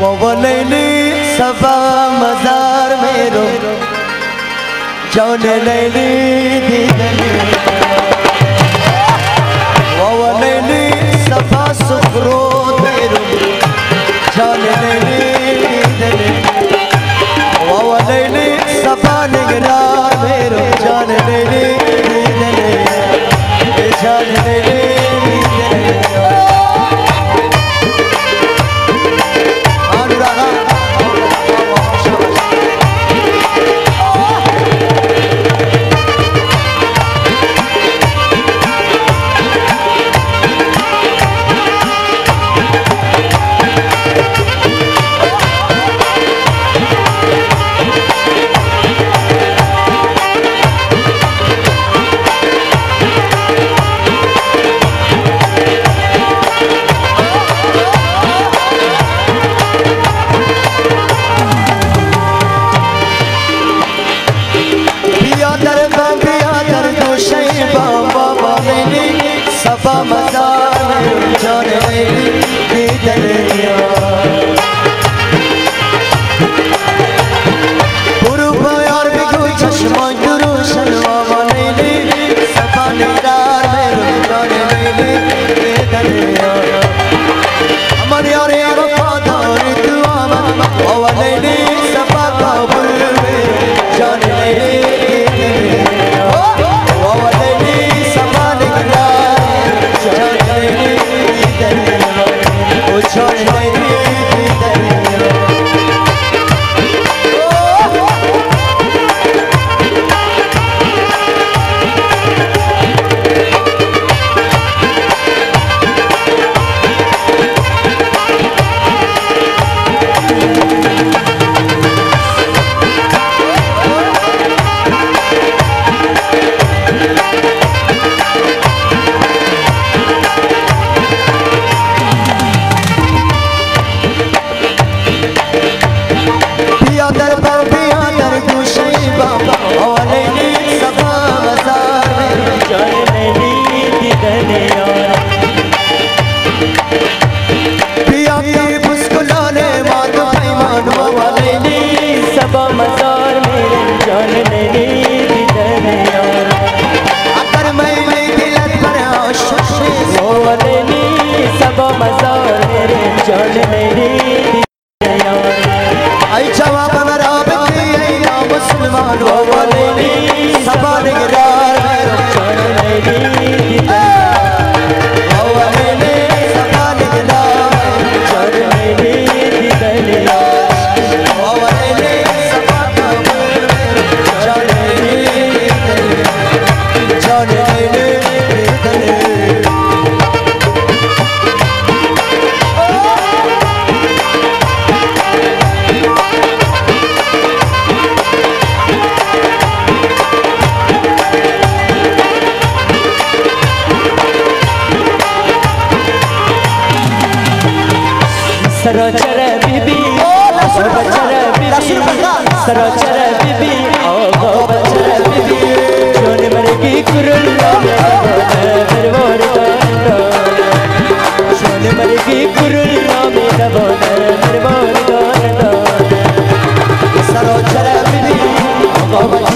वो वो लैली सफ़ा मजार मेरो। जौन लैली दी गली वो लैली सफ़ा सुख तेरी માનવાનો सरोचर बीबी सरोचर बीबी सरोचर बीबी ओ गोबचर बीबी। जोन मर की कुरुल्लो मेरा मर की कुरुल्लो मेरा बोल बीबी